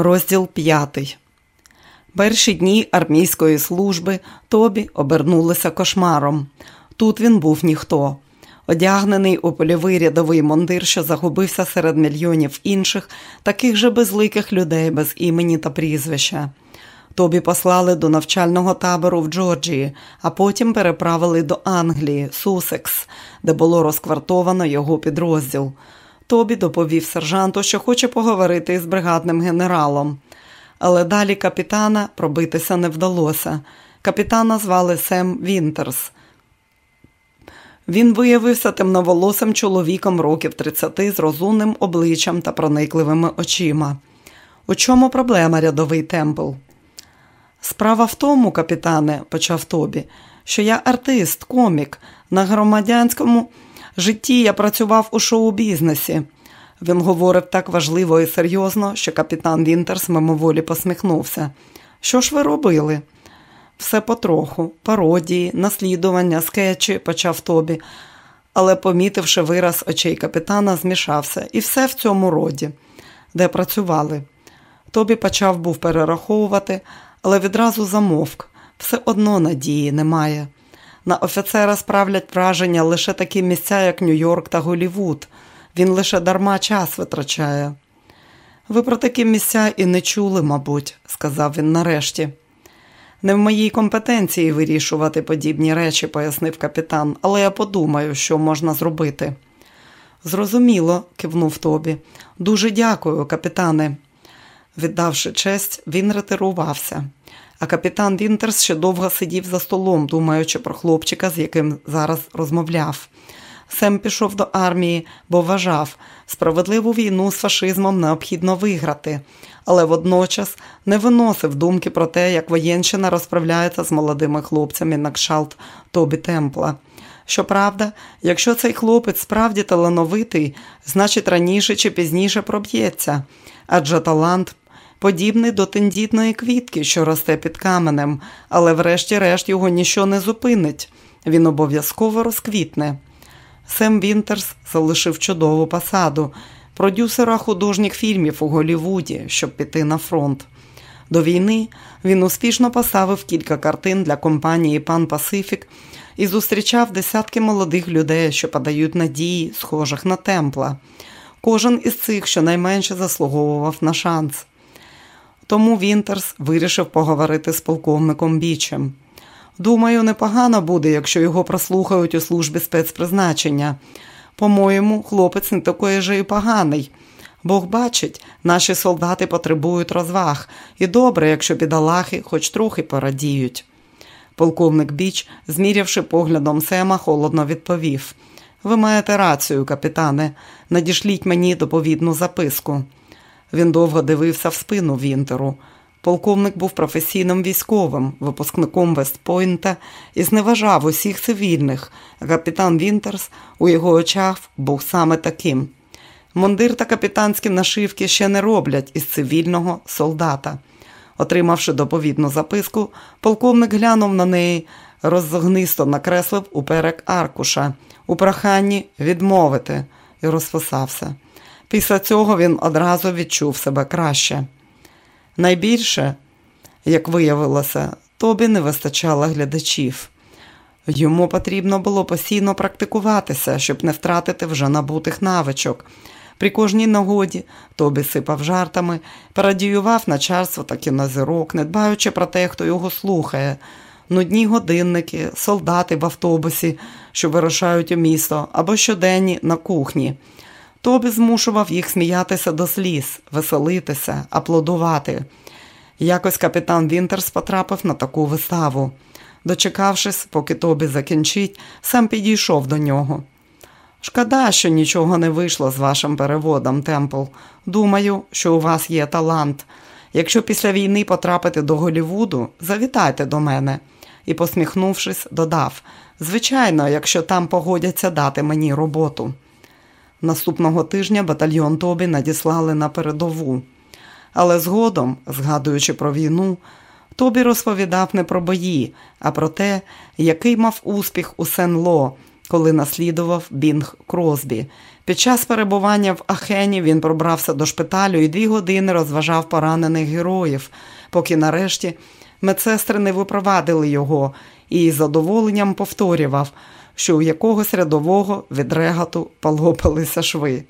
Розділ 5 Перші дні армійської служби Тобі обернулися кошмаром. Тут він був ніхто. Одягнений у польовий рядовий мундир, що загубився серед мільйонів інших, таких же безликих людей без імені та прізвища. Тобі послали до навчального табору в Джорджії, а потім переправили до Англії, Сусекс, де було розквартовано його підрозділ. Тобі доповів сержанту, що хоче поговорити із бригадним генералом. Але далі капітана пробитися не вдалося. Капітана звали Сем Вінтерс. Він виявився темноволосим чоловіком років 30 з розумним обличчям та проникливими очима. У чому проблема, рядовий темпл? Справа в тому, капітане, почав Тобі, що я артист, комік. На громадянському житті я працював у шоу-бізнесі. Він говорив так важливо і серйозно, що капітан Вінтерс мимоволі посміхнувся. Що ж ви робили? Все потроху, пародії, наслідування, скетчі, почав Тобі, але, помітивши вираз очей капітана, змішався, і все в цьому роді, де працювали. Тобі почав був перераховувати, але відразу замовк. Все одно надії немає. На офіцера справлять враження лише такі місця, як Нью-Йорк та Голівуд. Він лише дарма час витрачає. Ви про такі місця і не чули, мабуть, сказав він нарешті. Не в моїй компетенції вирішувати подібні речі, пояснив капітан, але я подумаю, що можна зробити. Зрозуміло, кивнув Тобі. Дуже дякую, капітане. Віддавши честь, він ретирувався, а капітан Вінтерс ще довго сидів за столом, думаючи про хлопчика, з яким зараз розмовляв. Сем пішов до армії, бо вважав, справедливу війну з фашизмом необхідно виграти, але водночас не виносив думки про те, як воєнщина розправляється з молодими хлопцями на кшалт Тобі Темпла. Щоправда, якщо цей хлопець справді талановитий, значить раніше чи пізніше проб'ється, адже талант подібний до тендітної квітки, що росте під каменем, але врешті-решт його ніщо не зупинить. Він обов'язково розквітне. Сем Вінтерс залишив чудову посаду продюсера художніх фільмів у Голівуді, щоб піти на фронт. До війни він успішно поставив кілька картин для компанії Пан Пасифік і зустрічав десятки молодих людей, що подають надії, схожих на темпла. Кожен із цих щонайменше заслуговував на шанс. Тому Вінтерс вирішив поговорити з полковником Бічем. Думаю, непогано буде, якщо його прослухають у службі спецпризначення. По-моєму, хлопець не такий же і поганий. Бог бачить, наші солдати потребують розваг, і добре, якщо бідолахи хоч трохи порадіють. Полковник Біч, змірявши поглядом Сема, холодно відповів: Ви маєте рацію, капітане, надішліть мені доповідну записку. Він довго дивився в спину Вінтеру. Полковник був професійним військовим, випускником Вестпойнта і зневажав усіх цивільних. Капітан Вінтерс у його очах був саме таким. Мундир та капітанські нашивки ще не роблять із цивільного солдата. Отримавши доповідну записку, полковник глянув на неї, розгнисто накреслив уперек аркуша, у проханні відмовити і розписався. Після цього він одразу відчув себе краще. Найбільше, як виявилося, тобі не вистачало глядачів. Йому потрібно було постійно практикуватися, щоб не втратити вже набутих навичок. При кожній нагоді Тобі сипав жартами, парадіював начальство та кінозирок, не дбаючи про те, хто його слухає. Нудні годинники, солдати в автобусі, що вирушають у місто, або щоденні на кухні. Тобі змушував їх сміятися до сліз, веселитися, аплодувати. Якось капітан Вінтерс потрапив на таку виставу. Дочекавшись, поки Тобі закінчить, сам підійшов до нього. Шкода, що нічого не вийшло з вашим переводом, Темпл. Думаю, що у вас є талант. Якщо після війни потрапити до Голівуду, завітайте до мене. І, посміхнувшись, додав звичайно, якщо там погодяться дати мені роботу. Наступного тижня батальйон Тобі надіслали на передову. Але згодом, згадуючи про війну, Тобі розповідав не про бої, а про те, який мав успіх у Сен-Ло, коли наслідував Бінг Кросбі. Під час перебування в Ахені він пробрався до шпиталю і дві години розважав поранених героїв, поки нарешті медсестри не випровадили його і із задоволенням повторював, що у якогось рядового від регату полопалися шви.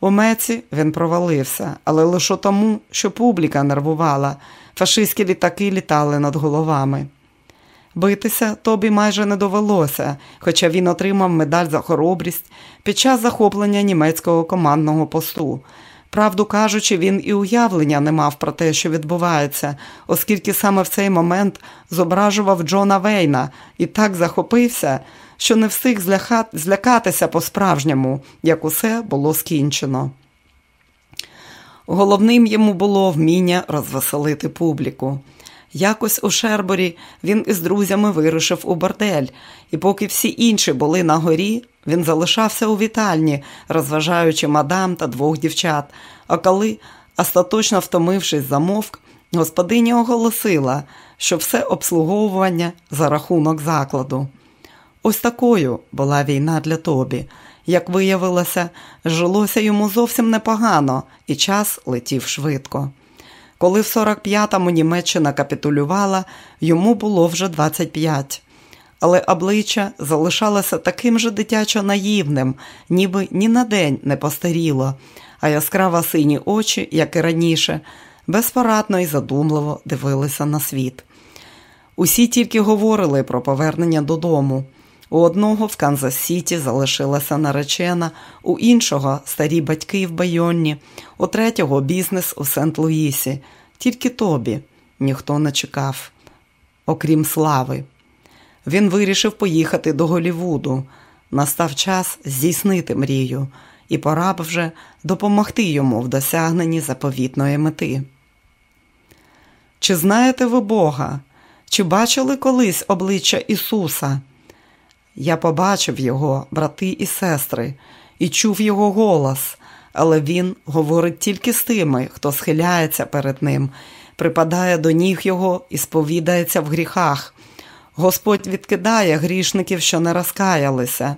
У меці він провалився, але лише тому, що публіка нервувала, фашистські літаки літали над головами. Битися тобі майже не довелося, хоча він отримав медаль за хоробрість під час захоплення німецького командного посту. Правду кажучи, він і уявлення не мав про те, що відбувається, оскільки саме в цей момент зображував Джона Вейна і так захопився, що не встиг злякатися по-справжньому, як усе було скінчено. Головним йому було вміння розвеселити публіку. Якось у Шерборі він із друзями вирушив у бордель, і поки всі інші були на горі, він залишався у вітальні, розважаючи мадам та двох дівчат. А коли, остаточно втомившись, замовк, господиня оголосила, що все обслуговування за рахунок закладу. Ось такою була війна для Тобі. Як виявилося, жилося йому зовсім непогано, і час летів швидко. Коли в 45-му Німеччина капітулювала, йому було вже 25. Але обличчя залишалося таким же дитячо наївним, ніби ні на день не постаріло, а яскраво сині очі, як і раніше, безпорадно і задумливо дивилися на світ. Усі тільки говорили про повернення додому. У одного в Канзас Сіті залишилася наречена, у іншого старі батьки в Байонні, у третього бізнес у Сент-Луїсі. Тільки тобі ніхто не чекав, окрім слави. Він вирішив поїхати до Голівуду. Настав час здійснити мрію, і пора б вже допомогти йому в досягненні заповітної мети. Чи знаєте ви Бога? Чи бачили колись обличчя Ісуса? Я побачив його, брати і сестри, і чув його голос, але він говорить тільки з тими, хто схиляється перед ним, припадає до ніг його і сповідається в гріхах. Господь відкидає грішників, що не розкаялися.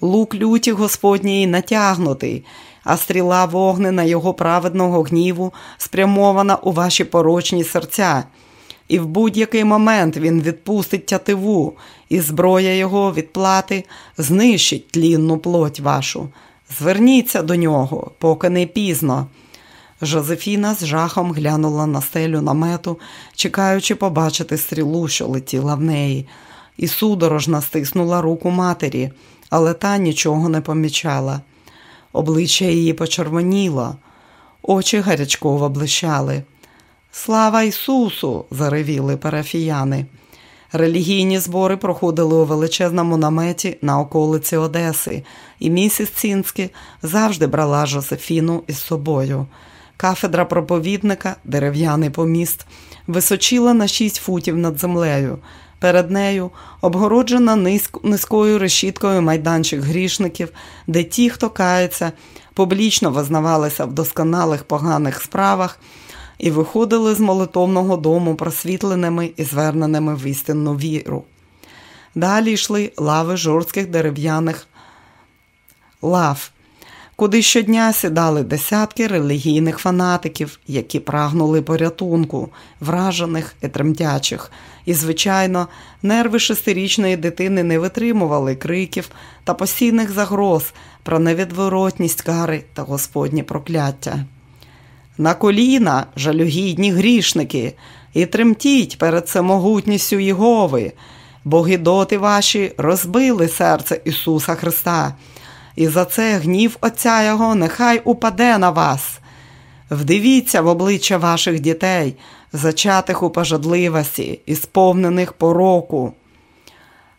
Лук люті Господній натягнутий, а стріла вогнена його праведного гніву спрямована у ваші порочні серця і в будь-який момент він відпустить тятиву, і зброя його відплати знищить тлінну плоть вашу. Зверніться до нього, поки не пізно. Жозефіна з жахом глянула на стелю намету, чекаючи побачити стрілу, що летіла в неї, і судорожно стиснула руку матері, але та нічого не помічала. Обличчя її почервоніло, очі гарячково блищали. Слава Ісусу! заревіли парафіяни. Релігійні збори проходили у величезному наметі на околиці Одеси, і місіс Цінські завжди брала Жозефіну із собою. Кафедра проповідника, дерев'яний поміст, височила на шість футів над землею. Перед нею обгороджена низькою решіткою майданчик грішників, де ті, хто кається, публічно визнавалися в досконалих поганих справах і виходили з молитовного дому просвітленими і зверненими в істинну віру. Далі йшли лави жорстких дерев'яних лав, куди щодня сідали десятки релігійних фанатиків, які прагнули порятунку, вражених і тремтячих. І, звичайно, нерви шестирічної дитини не витримували криків та постійних загроз про невідворотність кари та господні прокляття на коліна, жалюгідні грішники, і тремтіть перед всемогутністю Єгови, бо гідоти ваші розбили серце Ісуса Христа, і за це гнів Отця Його нехай упаде на вас. Вдивіться в обличчя ваших дітей, зачатих у пожадливості і сповнених пороку.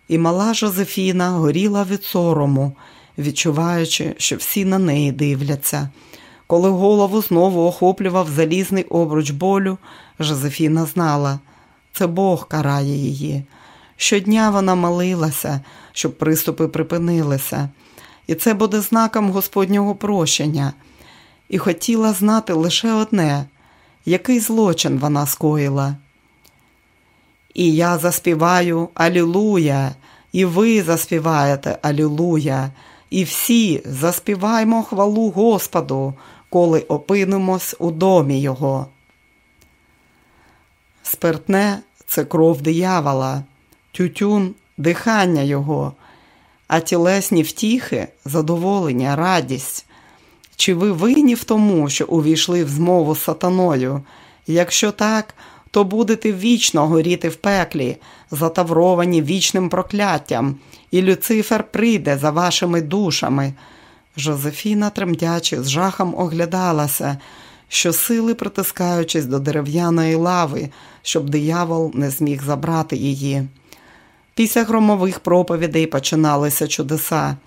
І мала Жозефіна горіла від сорому, відчуваючи, що всі на неї дивляться. Коли голову знову охоплював залізний обруч болю, Жозефіна знала, це Бог карає її. Щодня вона молилася, щоб приступи припинилися, і це буде знаком Господнього прощення, і хотіла знати лише одне, який злочин вона скоїла. І я заспіваю Алілуя, і ви заспіваєте Алілуя, і всі заспіваймо хвалу Господу, коли опинимось у домі Його. Спиртне це кров диявола, тютюн дихання Його, а тілесні втіхи задоволення, радість. Чи ви винні в тому, що увійшли в змову з сатаною? Якщо так, то будете вічно горіти в пеклі, затавровані вічним прокляттям, і Люцифер прийде за вашими душами. Жозефіна, тремтячи, з жахом оглядалася, що сили притискаючись до дерев'яної лави, щоб диявол не зміг забрати її. Після громових проповідей починалися чудеса.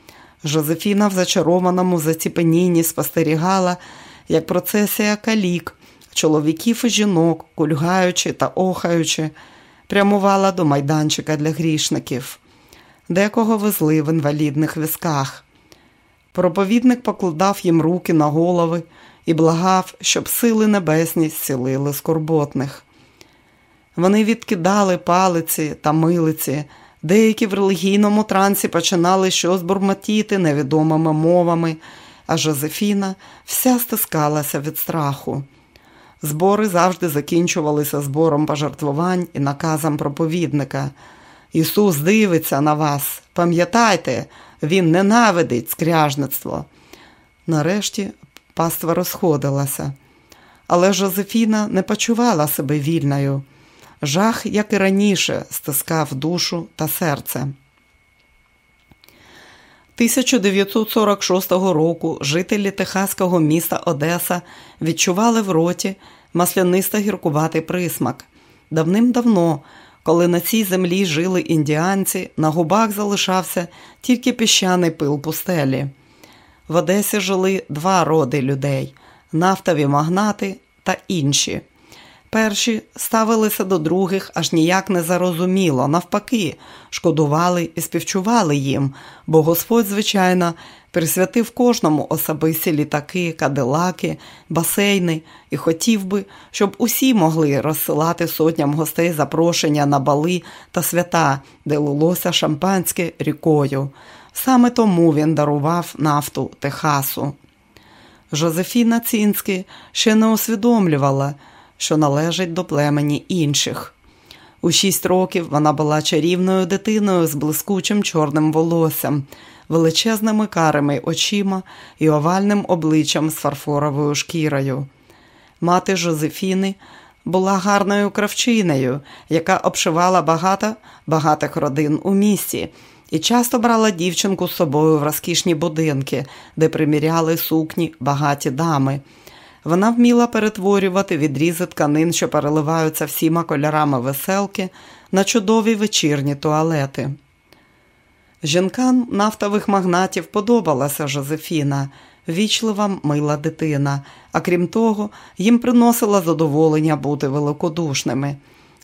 Жозефіна в зачарованому заціпенінні спостерігала, як процесія калік, чоловіків і жінок, кульгаючи та охаючи, прямувала до майданчика для грішників, декого везли в інвалідних візках. Проповідник покладав їм руки на голови і благав, щоб сили небесні зцілили скорботних. Вони відкидали палиці та милиці, деякі в релігійному трансі починали щось бурмотіти невідомими мовами, а Жозефіна вся стискалася від страху. Збори завжди закінчувалися збором пожертвувань і наказом проповідника. Ісус дивиться на вас, пам'ятайте, Він ненавидить скряжництво. Нарешті паства розходилася, але Жозефіна не почувала себе вільною. Жах, як і раніше, стискав душу та серце. 1946 року жителі техаського міста Одеса відчували в роті маслянисто гіркуватий присмак. Давним-давно, коли на цій землі жили індіанці, на губах залишався тільки піщаний пил пустелі. В Одесі жили два роди людей нафтові магнати та інші. Перші ставилися до других аж ніяк не зарозуміло, навпаки, шкодували і співчували їм, бо Господь, звичайно, присвятив кожному особисті літаки, кадилаки, басейни і хотів би, щоб усі могли розсилати сотням гостей запрошення на бали та свята, де лилося шампанське рікою. Саме тому він дарував нафту Техасу. Жозефіна Цінський ще не усвідомлювала що належить до племені інших. У шість років вона була чарівною дитиною з блискучим чорним волоссям, величезними карими очима і овальним обличчям з фарфоровою шкірою. Мати Жозефіни була гарною кравчинею, яка обшивала багато багатих родин у місті. І часто брала дівчинку з собою в розкішні будинки, де приміряли сукні багаті дами. Вона вміла перетворювати відрізи тканин, що переливаються всіма кольорами веселки, на чудові вечірні туалети. Жінкам нафтових магнатів подобалася Жозефіна, вічлива мила дитина, а крім того, їм приносила задоволення бути великодушними.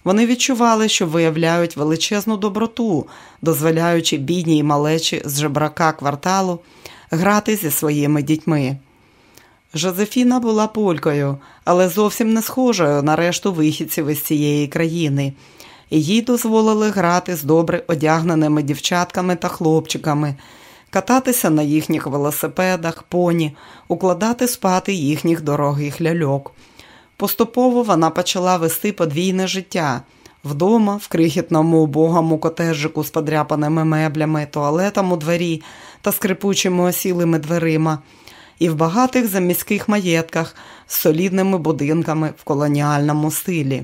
Вони відчували, що виявляють величезну доброту, дозволяючи бідній малечі з жебрака кварталу грати зі своїми дітьми. Жозефіна була полькою, але зовсім не схожою на решту вихідців із цієї країни. Їй дозволили грати з добре одягненими дівчатками та хлопчиками, кататися на їхніх велосипедах, поні, укладати спати їхніх дорогих ляльок. Поступово вона почала вести подвійне життя вдома, в крихітному убогому котежику з подряпаними меблями, туалетом у дворі та скрипучими осілими дверима і в багатих заміських маєтках з солідними будинками в колоніальному стилі.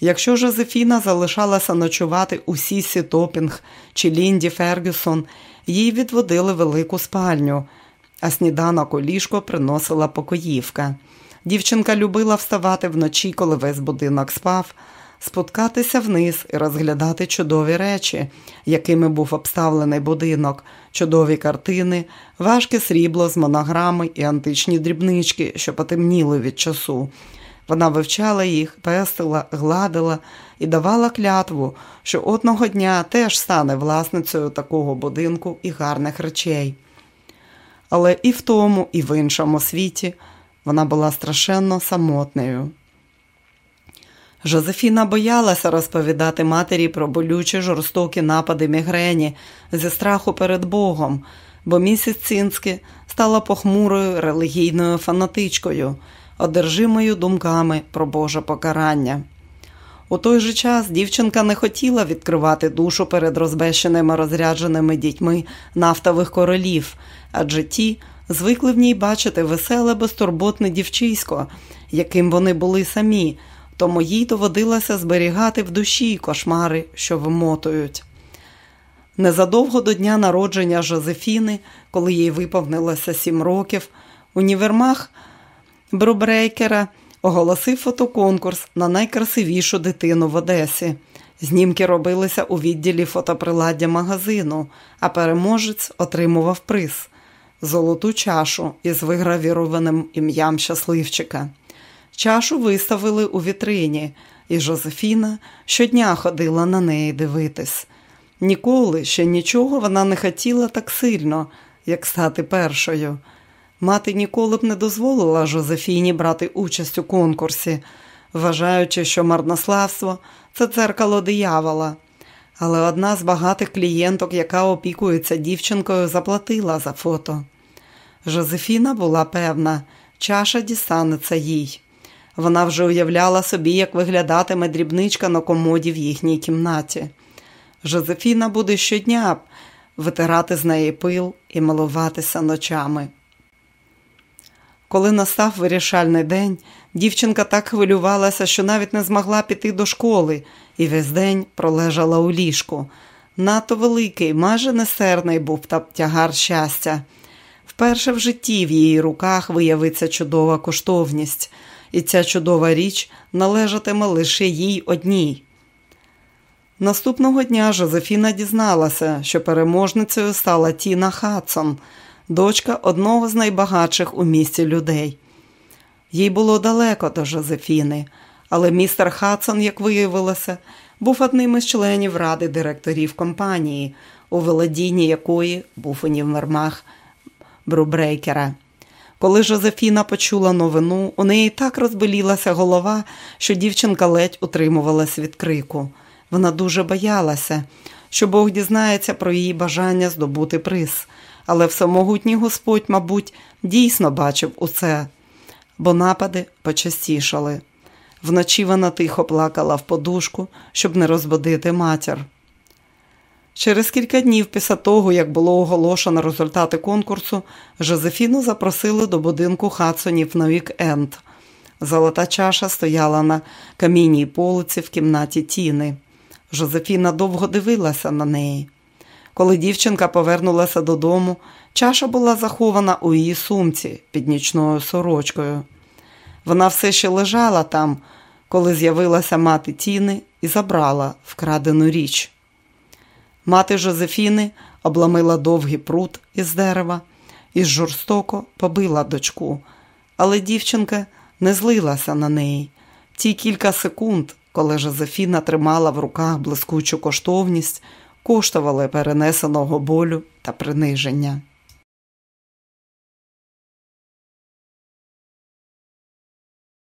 Якщо Жозефіна залишалася ночувати у Сісі Топінг чи Лінді Фергюсон, їй відводили велику спальню, а сніданок у ліжко приносила покоївка. Дівчинка любила вставати вночі, коли весь будинок спав, спускатися вниз і розглядати чудові речі, якими був обставлений будинок, чудові картини, важке срібло з монограми і античні дрібнички, що потемніли від часу. Вона вивчала їх, пестила, гладила і давала клятву, що одного дня теж стане власницею такого будинку і гарних речей. Але і в тому, і в іншому світі вона була страшенно самотною. Жозефіна боялася розповідати матері про болючі жорстокі напади мігрені зі страху перед Богом, бо місіс Цинськи стала похмурою релігійною фанатичкою, одержимою думками про Боже покарання. У той же час дівчинка не хотіла відкривати душу перед розбещеними розрядженими дітьми нафтових королів, адже ті звикли в ній бачити веселе, безтурботне дівчисько, яким вони були самі, тому їй доводилося зберігати в душі кошмари, що вимотують. Незадовго до дня народження Жозефіни, коли їй виповнилося сім років, універмаг Брубрейкера оголосив фотоконкурс на найкрасивішу дитину в Одесі. Знімки робилися у відділі фотоприладдя магазину, а переможець отримував приз золоту чашу із вигравірованим ім'ям щасливчика. Чашу виставили у вітрині, і Жозефіна щодня ходила на неї дивитись. Ніколи ще нічого вона не хотіла так сильно, як стати першою. Мати ніколи б не дозволила Жозефіні брати участь у конкурсі, вважаючи, що марнославство це дзеркало диявола. Але одна з багатих клієнток, яка опікується дівчинкою, заплатила за фото. Жозефіна була певна, чаша дістанеться їй. Вона вже уявляла собі, як виглядатиме дрібничка на комоді в їхній кімнаті. Жозефіна буде щодня витирати з неї пил і милуватися ночами. Коли настав вирішальний день, дівчинка так хвилювалася, що навіть не змогла піти до школи і весь день пролежала у ліжку. Надто великий, майже несерний був та тягар щастя. Вперше в житті в її руках виявиться чудова коштовність, і ця чудова річ належатиме лише їй одній. Наступного дня Жозефіна дізналася, що переможницею стала Тіна Хадсон, дочка одного з найбагатших у місті людей. Їй було далеко до Жозефіни, але містер Хадсон, як виявилося, був одним із членів ради директорів компанії, у володінні якої був універмаг Брубрейкера. Коли Жозефіна почула новину, у неї так розболілася голова, що дівчинка ледь утримувалась від крику. Вона дуже боялася, що Бог дізнається про її бажання здобути приз, але всемогутній Господь, мабуть, дійсно бачив усе, бо напади почастішали. Вночі вона тихо плакала в подушку, щоб не розбудити матір. Через кілька днів після того, як було оголошено результати конкурсу, Жозефіну запросили до будинку Хадсонів на вік-енд. Золота чаша стояла на камінній полиці в кімнаті Тіни. Жозефіна довго дивилася на неї. Коли дівчинка повернулася додому, чаша була захована у її сумці під нічною сорочкою. Вона все ще лежала там, коли з'явилася мати Тіни і забрала вкрадену річ. Мати Жозефіни обламила довгий прут із дерева і жорстоко побила дочку, але дівчинка не злилася на неї. Ті кілька секунд, коли Жозефіна тримала в руках блискучу коштовність, коштували перенесеного болю та приниження.